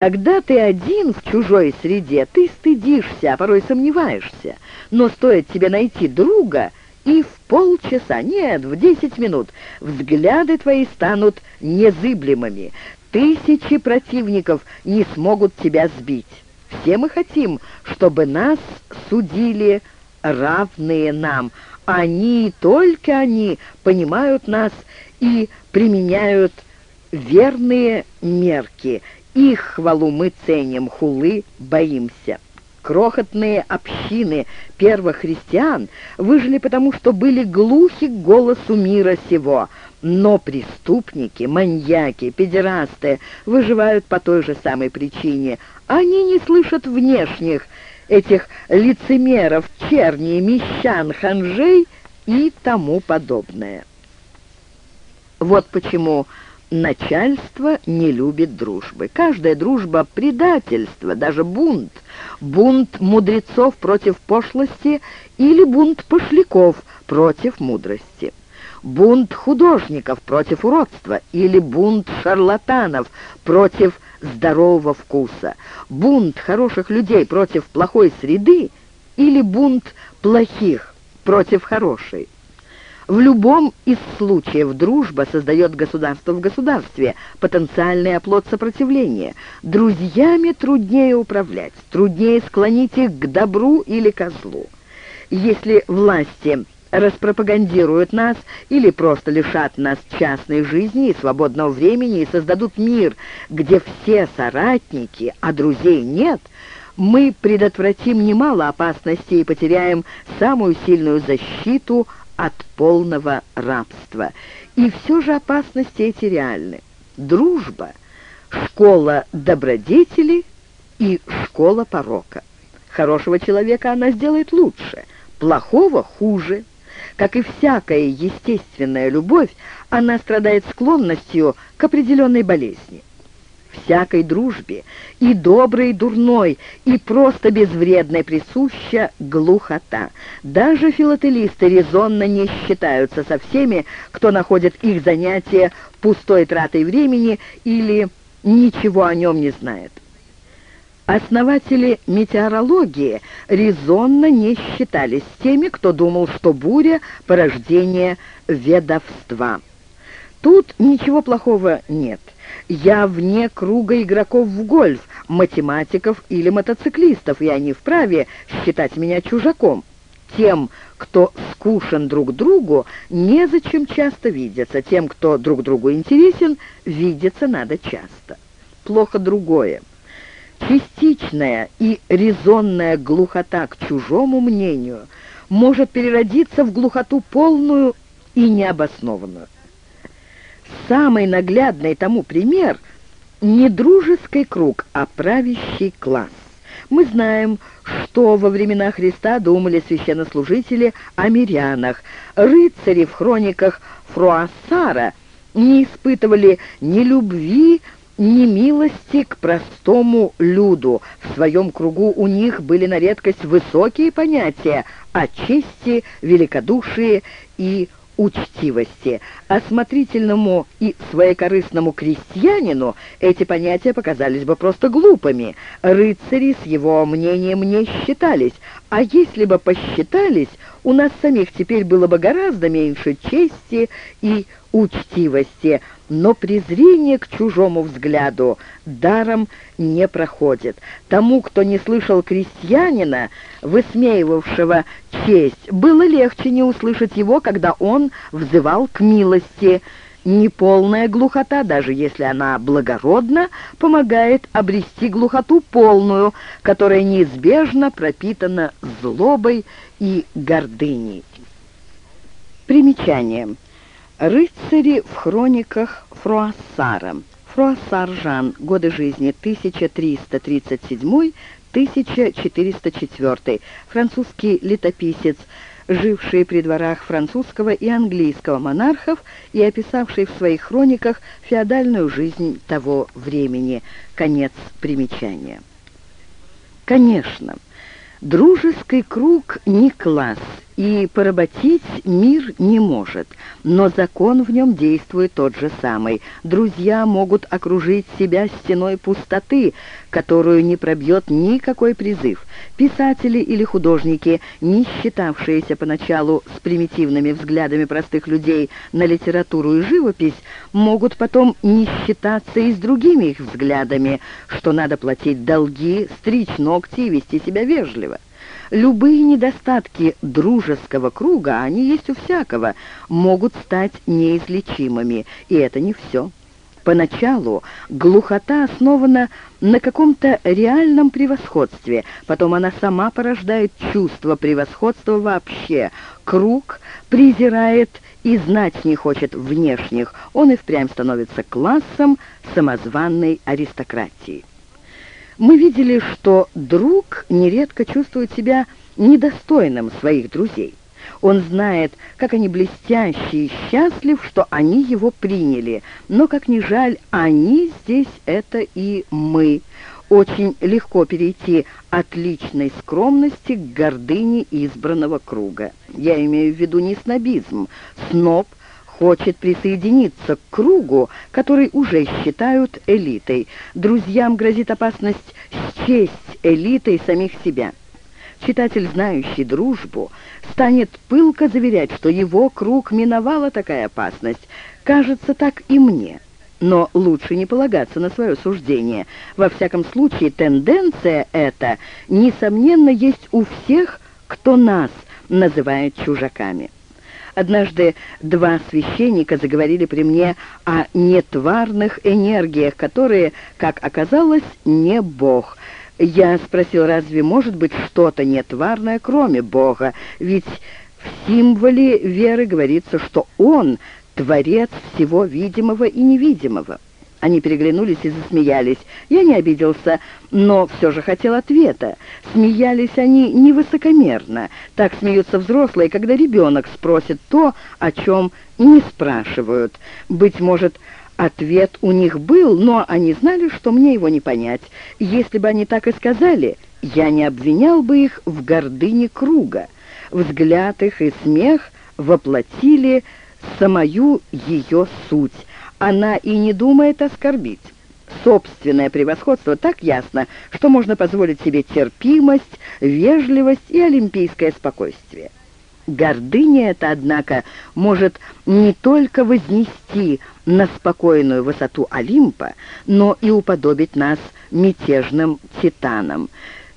Когда ты один в чужой среде, ты стыдишься, а порой сомневаешься. Но стоит тебе найти друга, и в полчаса, нет, в десять минут, взгляды твои станут незыблемыми. Тысячи противников не смогут тебя сбить. Все мы хотим, чтобы нас судили равные нам. Они, только они, понимают нас и применяют верные мерки — их хвалу мы ценим, хулы боимся. Крохотные общины первых христиан выжили потому, что были глухи к голосу мира сего. Но преступники, маньяки, педерасты выживают по той же самой причине. Они не слышат внешних, этих лицемеров, черней, мещан, ханжей и тому подобное. Вот почему Начальство не любит дружбы. Каждая дружба — предательство, даже бунт. Бунт мудрецов против пошлости или бунт пошляков против мудрости. Бунт художников против уродства или бунт шарлатанов против здорового вкуса. Бунт хороших людей против плохой среды или бунт плохих против хорошей. В любом из случаев дружба создает государство в государстве, потенциальный оплот сопротивления. Друзьями труднее управлять, труднее склонить их к добру или ко злу. Если власти распропагандируют нас или просто лишат нас частной жизни и свободного времени и создадут мир, где все соратники, а друзей нет, мы предотвратим немало опасностей и потеряем самую сильную защиту от полного рабства. И все же опасности эти реальны. Дружба — школа добродетели и школа порока. Хорошего человека она сделает лучше, плохого — хуже. Как и всякая естественная любовь, она страдает склонностью к определенной болезни всякой дружбе, и доброй, и дурной, и просто безвредной присуща глухота. Даже филателисты резонно не считаются со всеми, кто находит их занятие пустой тратой времени или ничего о нем не знает. Основатели метеорологии резонно не считались теми, кто думал, что буря — порождение ведовства. Тут ничего плохого нет — я вне круга игроков в гольф, математиков или мотоциклистов, и они вправе считать меня чужаком. Тем, кто скушен друг другу, незачем часто видеться. Тем, кто друг другу интересен, видеться надо часто. Плохо другое. Частичная и резонная глухота к чужому мнению может переродиться в глухоту полную и необоснованную. Самый наглядный тому пример — не дружеский круг, а правящий класс. Мы знаем, что во времена Христа думали священнослужители о мирянах. Рыцари в хрониках Фруассара не испытывали ни любви, ни милости к простому люду. В своем кругу у них были на редкость высокие понятия о чести, великодушии и учтивости. Осмотрительному и своекорыстному крестьянину эти понятия показались бы просто глупыми. Рыцари с его мнением не считались, а если бы посчитались, у нас самих теперь было бы гораздо меньше чести и учтивости, но презрение к чужому взгляду даром не проходит. Тому, кто не слышал крестьянина, высмеивавшего честь, было легче не услышать его, когда он взывал к милости. Неполная глухота, даже если она благородна, помогает обрести глухоту полную, которая неизбежно пропитана злобой и гордыней. Примечание. Рыцари в хрониках Фруассара. Фруассар Жан. Годы жизни 1337-1404. Французский летописец, живший при дворах французского и английского монархов и описавший в своих хрониках феодальную жизнь того времени. Конец примечания. Конечно, дружеский круг не класс и поработить мир не может, но закон в нем действует тот же самый. Друзья могут окружить себя стеной пустоты, которую не пробьет никакой призыв. Писатели или художники, не считавшиеся поначалу с примитивными взглядами простых людей на литературу и живопись, могут потом не считаться и с другими их взглядами, что надо платить долги, стричь ногти и вести себя вежливо. Любые недостатки дружеского круга, они есть у всякого, могут стать неизлечимыми, и это не все. Поначалу глухота основана на каком-то реальном превосходстве, потом она сама порождает чувство превосходства вообще. Круг презирает и знать не хочет внешних, он и впрямь становится классом самозванной аристократии. Мы видели, что друг нередко чувствует себя недостойным своих друзей. Он знает, как они блестящие и счастлив, что они его приняли. Но, как ни жаль, они здесь — это и мы. Очень легко перейти от личной скромности к гордыне избранного круга. Я имею в виду не снобизм. Сноб хочет присоединиться к кругу, который уже считают элитой. Друзьям грозит опасность счесть элитой самих себя. Читатель, знающий дружбу, станет пылко заверять, что его круг миновала такая опасность. Кажется, так и мне. Но лучше не полагаться на свое суждение. Во всяком случае, тенденция эта, несомненно, есть у всех, кто нас называет чужаками. Однажды два священника заговорили при мне о нетварных энергиях, которые, как оказалось, не Бог. Я спросил, разве может быть что-то нетварное, кроме Бога? Ведь в символе веры говорится, что Он — Творец всего видимого и невидимого. Они переглянулись и засмеялись. Я не обиделся, но все же хотел ответа. Смеялись они невысокомерно. Так смеются взрослые, когда ребенок спросит то, о чем не спрашивают. Быть может, ответ у них был, но они знали, что мне его не понять. Если бы они так и сказали, я не обвинял бы их в гордыне круга. Взгляд их и смех воплотили самую ее суть она и не думает оскорбить. Собственное превосходство так ясно, что можно позволить себе терпимость, вежливость и олимпийское спокойствие. Гордыня эта, однако, может не только вознести на спокойную высоту Олимпа, но и уподобить нас мятежным титанам.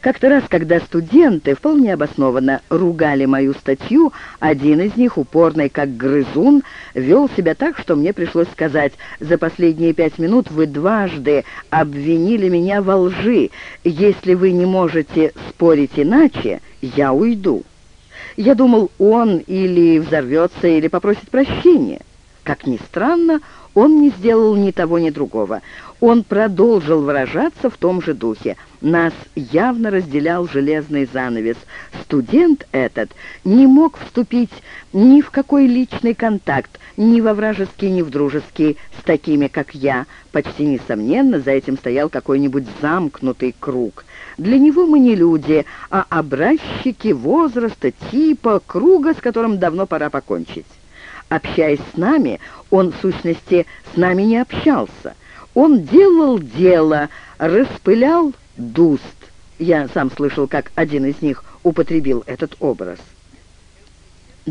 Как-то раз, когда студенты вполне обоснованно ругали мою статью, один из них, упорный как грызун, вел себя так, что мне пришлось сказать, «За последние пять минут вы дважды обвинили меня во лжи. Если вы не можете спорить иначе, я уйду». Я думал, он или взорвется, или попросит прощения. Как ни странно, он не сделал ни того, ни другого. Он продолжил выражаться в том же духе. Нас явно разделял железный занавес. Студент этот не мог вступить ни в какой личный контакт, ни во вражеский, ни в дружеский, с такими, как я. Почти несомненно, за этим стоял какой-нибудь замкнутый круг. Для него мы не люди, а образчики возраста, типа, круга, с которым давно пора покончить. Общаясь с нами, он, в сущности, с нами не общался. Он делал дело, распылял дуст. Я сам слышал, как один из них употребил этот образ.